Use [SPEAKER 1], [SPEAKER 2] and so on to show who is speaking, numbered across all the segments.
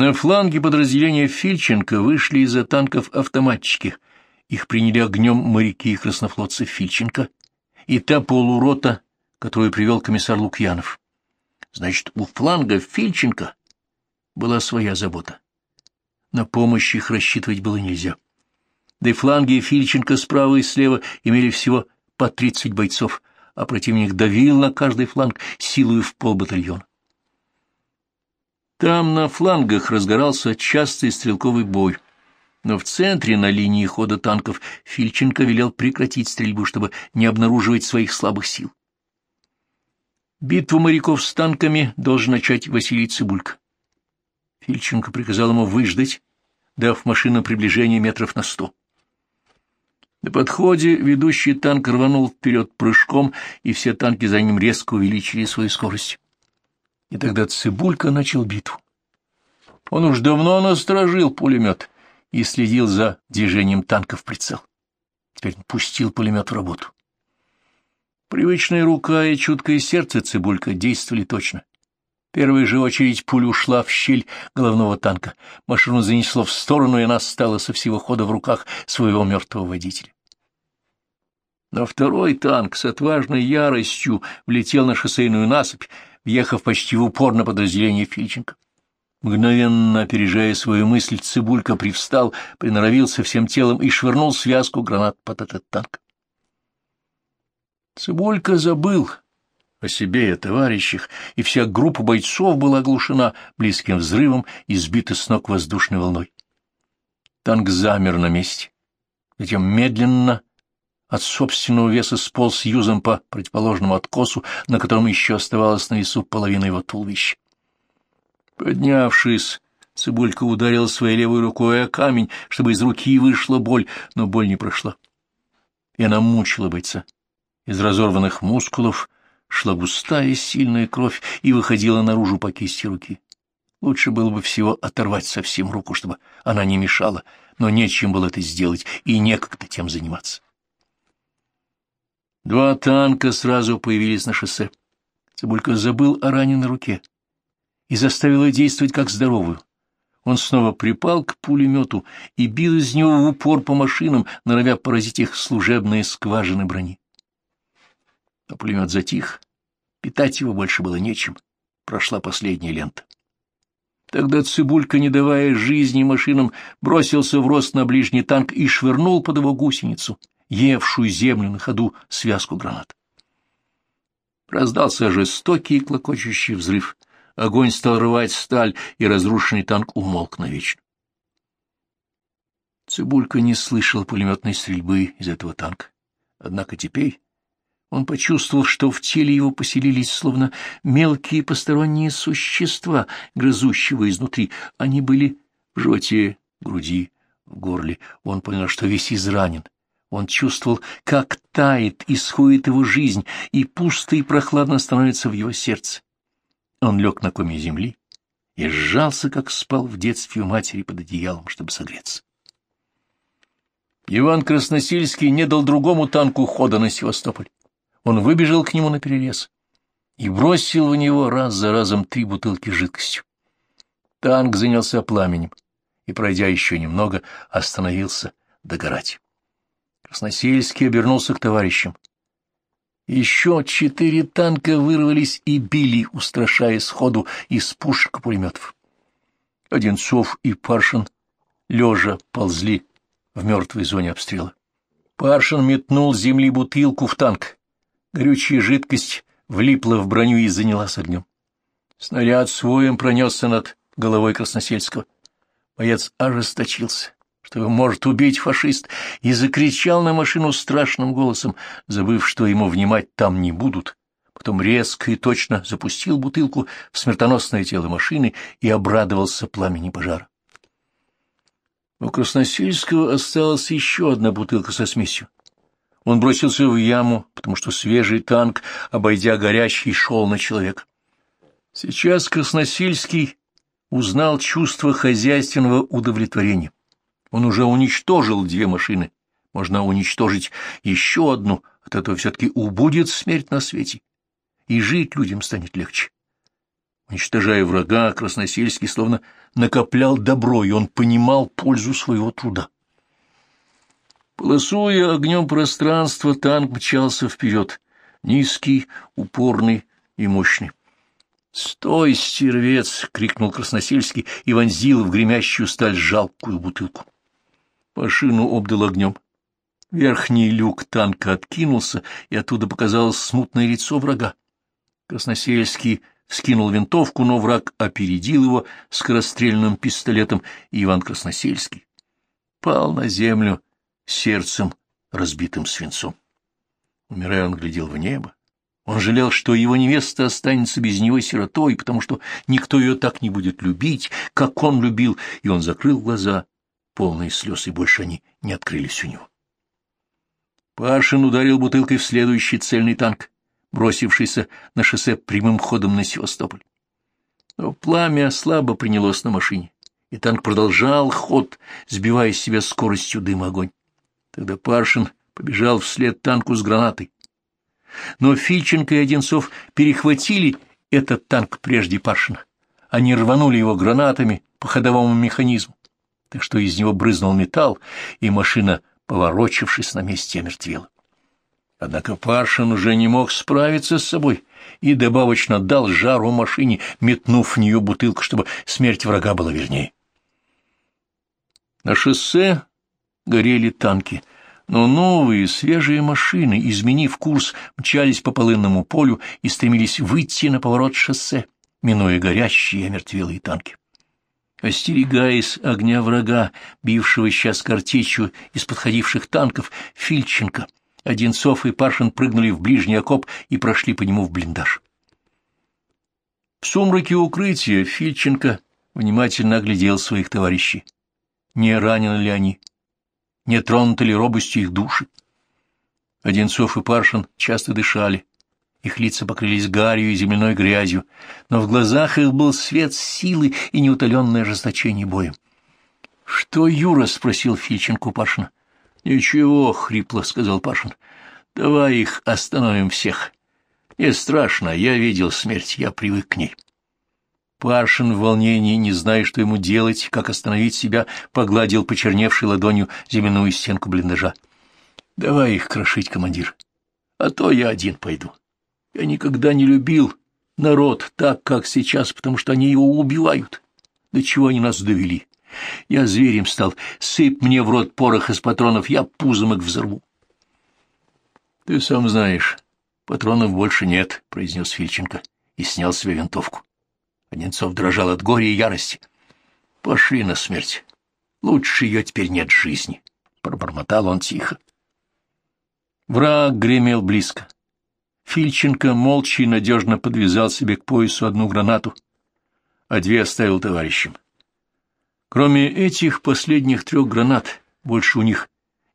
[SPEAKER 1] На фланге подразделения Фильченко вышли из-за танков автоматчики. Их приняли огнем моряки и краснофлотцы Фильченко и та полурота, которую привел комиссар Лукьянов. Значит, у фланга Фильченко была своя забота. На помощь их рассчитывать было нельзя. Да и фланги Фильченко справа и слева имели всего по 30 бойцов, а противник давил на каждый фланг силою в полбатальона. Там на флангах разгорался частый стрелковый бой, но в центре на линии хода танков Фильченко велел прекратить стрельбу, чтобы не обнаруживать своих слабых сил. Битву моряков с танками должен начать Василий Цибулько. Фильченко приказал ему выждать, дав машину приближение метров на сто. На подходе ведущий танк рванул вперед прыжком, и все танки за ним резко увеличили свою скорость. И тогда Цибулька начал битву. Он уж давно насторожил пулемет и следил за движением танка в прицел. Теперь пустил пулемет в работу. Привычная рука и чуткое сердце Цибулька действовали точно. Первая же очередь пуля ушла в щель головного танка. Машину занесло в сторону, и она стала со всего хода в руках своего мертвого водителя. Но второй танк с отважной яростью влетел на шоссейную насыпь, въехав почти в упор на подразделение Фильченко. Мгновенно опережая свою мысль, Цибулька привстал, приноровился всем телом и швырнул связку гранат под этот танк. Цибулька забыл о себе и о товарищах, и вся группа бойцов была оглушена близким взрывом и сбита с ног воздушной волной. Танк замер на месте, затем медленно от собственного веса сполз юзом по противоположному откосу, на котором еще оставалась на весу половина его туловища. Поднявшись, Цибулька ударил своей левой рукой о камень, чтобы из руки вышла боль, но боль не прошла. И она мучила бойца. Из разорванных мускулов шла густая сильная кровь и выходила наружу по кисти руки. Лучше было бы всего оторвать совсем руку, чтобы она не мешала, но нечем было это сделать и некогда тем заниматься. Два танка сразу появились на шоссе. Цибулька забыл о раненой руке и заставил ее действовать как здоровую. Он снова припал к пулемету и бил из него в упор по машинам, норовя поразить их служебные скважины брони. Но пулемет затих, питать его больше было нечем, прошла последняя лента. Тогда Цибулька, не давая жизни машинам, бросился в рост на ближний танк и швырнул под его гусеницу, евшую землю на ходу связку гранат. Раздался жестокий и клокочущий взрыв. Огонь стал рвать сталь, и разрушенный танк умолк навечно. Цибулька не слышал пулеметной стрельбы из этого танка. Однако теперь он почувствовал, что в теле его поселились словно мелкие посторонние существа, грызущего изнутри. Они были в животе, груди, в горле. Он понял, что весь изранен, он чувствовал, как тает, исходит его жизнь, и пусто и прохладно становится в его сердце. Он лег на коме земли и сжался, как спал в детстве у матери под одеялом, чтобы согреться. Иван Красносельский не дал другому танку хода на Севастополь. Он выбежал к нему на перерез и бросил в него раз за разом три бутылки жидкостью. Танк занялся пламенем и, пройдя еще немного, остановился догорать. Красносельский обернулся к товарищам. Еще четыре танка вырвались и били, устрашая сходу из пушек и пулеметов. Одинцов и Паршин лежа ползли в мертвой зоне обстрела. Паршин метнул с земли бутылку в танк. Горючая жидкость влипла в броню и занялась огнем. Снаряд своим пронесся над головой Красносельского. Боец ожесточился что его может убить фашист, и закричал на машину страшным голосом, забыв, что ему внимать там не будут. Потом резко и точно запустил бутылку в смертоносное тело машины и обрадовался пламени пожара. У Красносельского осталась еще одна бутылка со смесью. Он бросился в яму, потому что свежий танк, обойдя горящий, шел на человека. Сейчас Красносельский узнал чувство хозяйственного удовлетворения. Он уже уничтожил две машины. Можно уничтожить еще одну, от этого все-таки убудет смерть на свете. И жить людям станет легче. Уничтожая врага, Красносельский словно накоплял добро, и он понимал пользу своего труда. Полосуя огнем пространство, танк мчался вперед, низкий, упорный и мощный. «Стой, стервец!» — крикнул Красносельский и вонзил в гремящую сталь жалкую бутылку. Машину обдал огнем. Верхний люк танка откинулся, и оттуда показалось смутное лицо врага. Красносельский вскинул винтовку, но враг опередил его скорострельным пистолетом, и Иван Красносельский пал на землю сердцем, разбитым свинцом. Умирая, он глядел в небо. Он жалел, что его невеста останется без него сиротой, потому что никто ее так не будет любить, как он любил, и он закрыл глаза, полные слез, и больше они не открылись у него. Пашин ударил бутылкой в следующий цельный танк, бросившийся на шоссе прямым ходом на Севастополь. Но пламя слабо принялось на машине, и танк продолжал ход, сбивая с себя скоростью дым огонь. Тогда Паршин побежал вслед танку с гранатой. Но Фильченко и Одинцов перехватили этот танк прежде Паршина. Они рванули его гранатами по ходовому механизму, так что из него брызнул металл, и машина поворочившись на месте, омертвела. Однако Паршин уже не мог справиться с собой и добавочно дал жару машине, метнув в нее бутылку, чтобы смерть врага была вернее. На шоссе горели танки, но новые свежие машины, изменив курс, мчались по полынному полю и стремились выйти на поворот шоссе, минуя горящие и омертвелые танки. Остерегаясь огня врага, бившего сейчас картечью из подходивших танков, Фильченко, Одинцов и Паршин прыгнули в ближний окоп и прошли по нему в блиндаж. В сумраке укрытия Фильченко внимательно оглядел своих товарищей. Не ранены ли они? Не тронуты ли робостью их души? Одинцов и Паршин часто дышали, их лица покрылись гарью и земляной грязью, но в глазах их был свет силы и неутоленное ожесточение боем. — Что, Юра? — спросил Фильченко Пашина. — Ничего, — хрипло сказал Пашин. — Давай их остановим всех. Не страшно, я видел смерть, я привык к ней. Пашин в волнении, не зная, что ему делать, как остановить себя, погладил почерневшей ладонью земляную стенку блиндажа. — Давай их крошить, командир, а то я один пойду. Я никогда не любил народ так, как сейчас, потому что они его убивают. До чего они нас довели? Я зверем стал. Сыпь мне в рот порох из патронов, я пузом их взорву. — Ты сам знаешь, патронов больше нет, — произнес Фильченко и снял себе винтовку. Одинцов дрожал от горя и ярости. — Пошли на смерть. Лучше ее теперь нет жизни, — пробормотал он тихо. Враг гремел близко. Фильченко молча и надежно подвязал себе к поясу одну гранату, а две оставил товарищам. Кроме этих последних трех гранат, больше у них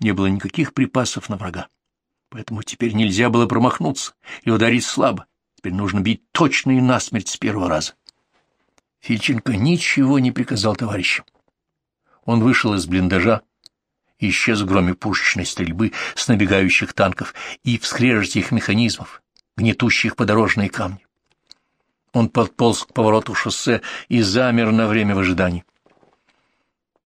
[SPEAKER 1] не было никаких припасов на врага. Поэтому теперь нельзя было промахнуться и ударить слабо. Теперь нужно бить точно и насмерть с первого раза. Фильченко ничего не приказал товарищам. Он вышел из блиндажа, исчез в громе пушечной стрельбы с набегающих танков и в их механизмов, гнетущих подорожные камни. Он подполз к повороту шоссе и замер на время в ожидании.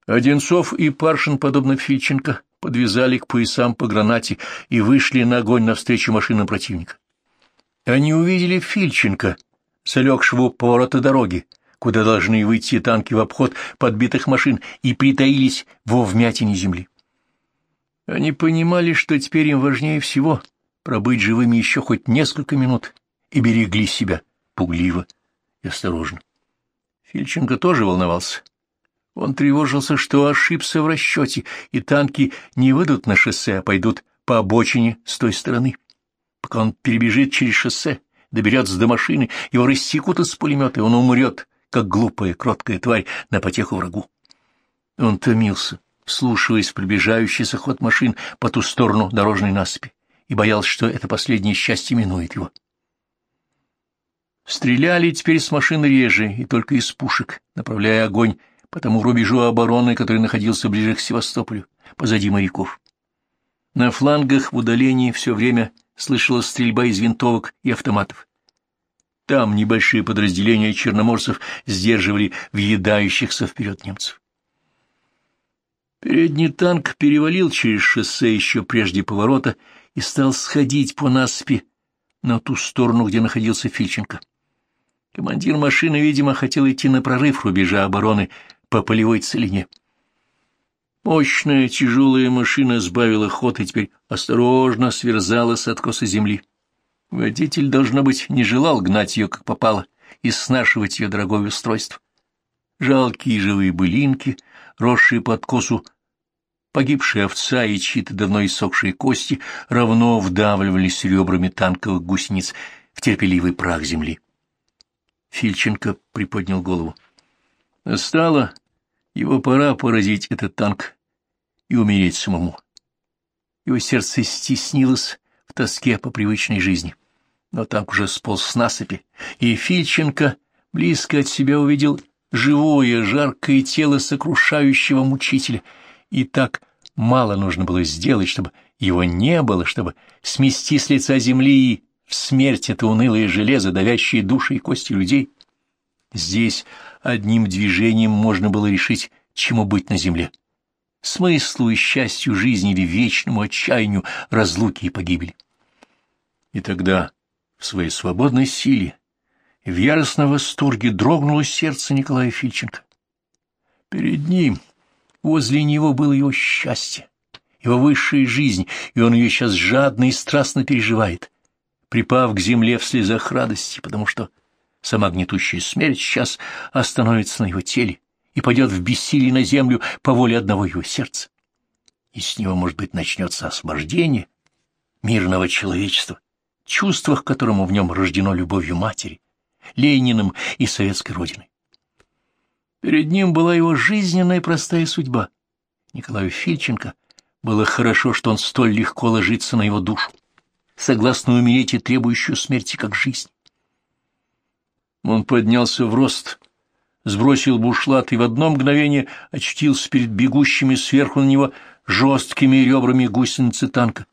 [SPEAKER 1] Одинцов и Паршин, подобно Фильченко, подвязали к поясам по гранате и вышли на огонь навстречу машинам противника. Они увидели Фильченко, залегшего у поворота дороги, куда должны выйти танки в обход подбитых машин, и притаились во вмятине земли. Они понимали, что теперь им важнее всего пробыть живыми еще хоть несколько минут и берегли себя пугливо и осторожно. Фильченко тоже волновался. Он тревожился, что ошибся в расчете, и танки не выйдут на шоссе, а пойдут по обочине с той стороны. Пока он перебежит через шоссе, доберется до машины, его рассекут из пулемета, и он умрет, как глупая, кроткая тварь на потеху врагу. Он томился, вслушиваясь в приближающийся ход машин по ту сторону дорожной насыпи и боялся, что это последнее счастье минует его. Стреляли теперь с машин реже и только из пушек, направляя огонь по тому рубежу обороны, который находился ближе к Севастополю, позади моряков. На флангах в удалении все время слышалась стрельба из винтовок и автоматов. Там небольшие подразделения черноморцев сдерживали въедающихся вперед немцев. Передний танк перевалил через шоссе еще прежде поворота и стал сходить по насыпи на ту сторону, где находился Фильченко. Командир машины, видимо, хотел идти на прорыв рубежа обороны по полевой целине. Мощная тяжелая машина сбавила ход и теперь осторожно сверзала с откоса земли. Водитель, должно быть, не желал гнать ее, как попало, и снашивать ее дорогое устройство. Жалкие живые былинки, росшие под косу, погибшая овца и чьи-то давно иссохшие кости равно вдавливались ребрами танковых гусениц в терпеливый прах земли. Фильченко приподнял голову. Настала его пора поразить этот танк и умереть самому. Его сердце стеснилось в тоске по привычной жизни. Но танк уже сполз с насыпи, и Фильченко близко от себя увидел живое, жаркое тело сокрушающего мучителя. И так мало нужно было сделать, чтобы его не было, чтобы смести с лица земли в смерть это унылое железо, давящее души и кости людей. Здесь одним движением можно было решить, чему быть на земле. Смыслу и счастью жизни или вечному отчаянию разлуки и погибели. И тогда в своей свободной силе в яростном восторге дрогнуло сердце Николая Фильченко. Перед ним, возле него было его счастье, его высшая жизнь, и он ее сейчас жадно и страстно переживает, припав к земле в слезах радости, потому что сама гнетущая смерть сейчас остановится на его теле и пойдет в бессилие на землю по воле одного его сердца. И с него, может быть, начнется освобождение мирного человечества, чувствах, которому в нем рождено любовью матери, Лениным и советской родиной. Перед ним была его жизненная простая судьба. Николаю Фильченко было хорошо, что он столь легко ложится на его душу, согласно умереть и требующую смерти как жизнь. Он поднялся в рост, сбросил бушлат и в одно мгновение очутился перед бегущими сверху на него жесткими ребрами гусеницы танка,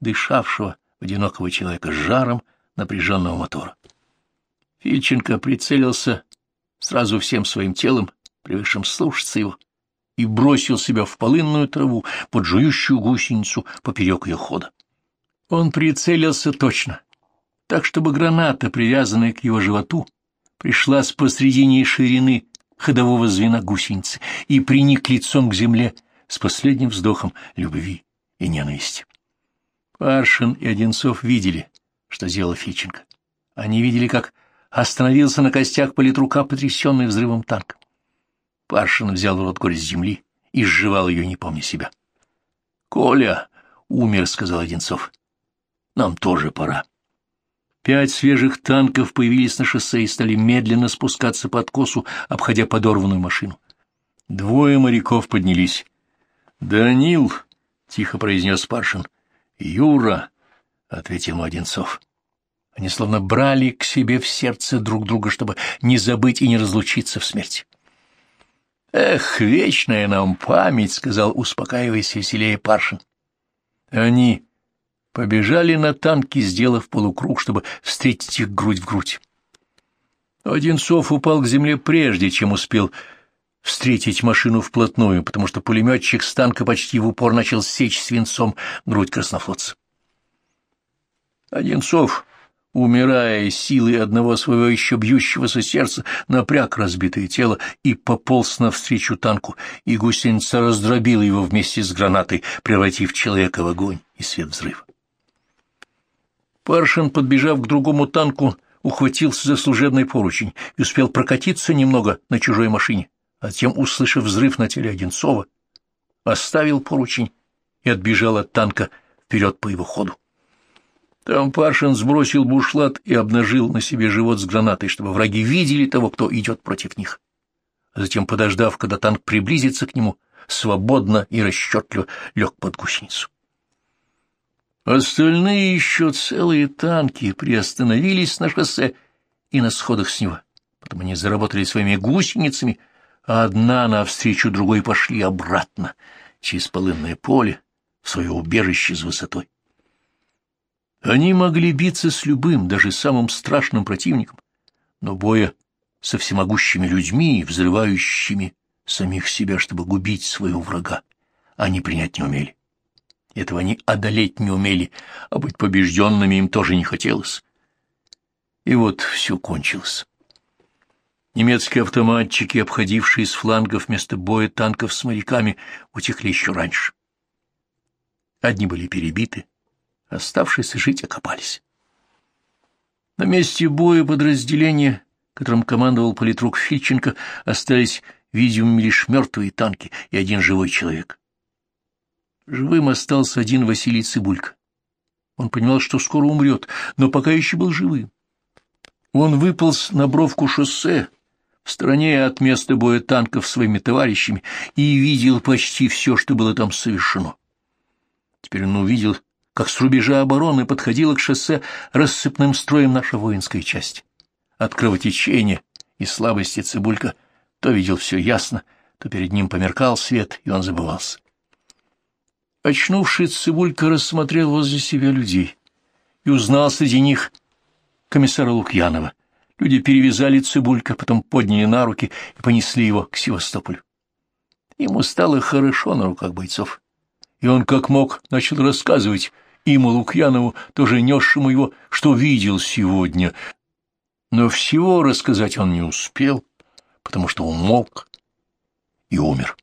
[SPEAKER 1] дышавшего одинокого человека жаром напряженного мотора. Фильченко прицелился сразу всем своим телом, привыкшим слушаться его, и бросил себя в полынную траву под жующую гусеницу поперек ее хода. Он прицелился точно, так, чтобы граната, привязанная к его животу, пришлась посредине ширины ходового звена гусеницы и приник лицом к земле с последним вздохом любви и ненависти. Паршин и Одинцов видели, что сделал Фиченко. Они видели, как остановился на костях политрука, потрясенный взрывом танка. Паршин взял рот горсть земли и сживал ее, не помня себя. — Коля умер, — сказал Одинцов. — Нам тоже пора. Пять свежих танков появились на шоссе и стали медленно спускаться по откосу, обходя подорванную машину. Двое моряков поднялись. — Данил, — тихо произнес Паршин. — Юра, — ответил Одинцов. Они словно брали к себе в сердце друг друга, чтобы не забыть и не разлучиться в смерти. «Эх, вечная нам память!» — сказал, успокаиваясь веселее Паршин. Они побежали на танки, сделав полукруг, чтобы встретить их грудь в грудь. Одинцов упал к земле прежде, чем успел встретить машину вплотную, потому что пулеметчик с танка почти в упор начал сечь свинцом грудь краснофлотца. Одинцов умирая силой одного своего еще бьющегося сердца, напряг разбитое тело и пополз навстречу танку, и гусеница раздробила его вместе с гранатой, превратив человека в огонь и свет взрыва. Паршин, подбежав к другому танку, ухватился за служебный поручень и успел прокатиться немного на чужой машине, а затем, услышав взрыв на теле Одинцова, оставил поручень и отбежал от танка вперед по его ходу. Там Паршин сбросил бушлат и обнажил на себе живот с гранатой, чтобы враги видели того, кто идет против них. А затем, подождав, когда танк приблизится к нему, свободно и расчетливо лег под гусеницу. Остальные еще целые танки приостановились на шоссе и на сходах с него. Потом они заработали своими гусеницами, а одна навстречу другой пошли обратно через полынное поле в свое убежище с высотой. Они могли биться с любым, даже самым страшным противником, но боя со всемогущими людьми, взрывающими самих себя, чтобы губить своего врага, они принять не умели. Этого они одолеть не умели, а быть побежденными им тоже не хотелось. И вот все кончилось. Немецкие автоматчики, обходившие с флангов вместо боя танков с моряками, утекли еще раньше. Одни были перебиты, оставшиеся жить окопались. На месте боя подразделения, которым командовал политрук Фильченко, остались, видимо, лишь мертвые танки и один живой человек. Живым остался один Василий Цибулько. Он понимал, что скоро умрет, но пока еще был живым. Он выполз на бровку шоссе, в стороне от места боя танков своими товарищами, и видел почти все, что было там совершено. Теперь он увидел, как с рубежа обороны подходила к шоссе рассыпным строем наша воинская часть. От кровотечения и слабости Цибулька то видел все ясно, то перед ним померкал свет, и он забывался. Очнувшись, Цибулька рассмотрел возле себя людей и узнал среди них комиссара Лукьянова. Люди перевязали Цибулька, потом подняли на руки и понесли его к Севастополю. Ему стало хорошо на руках бойцов, и он как мог начал рассказывать ему, Лукьянову, тоже несшему его, что видел сегодня. Но всего рассказать он не успел, потому что умолк и умер.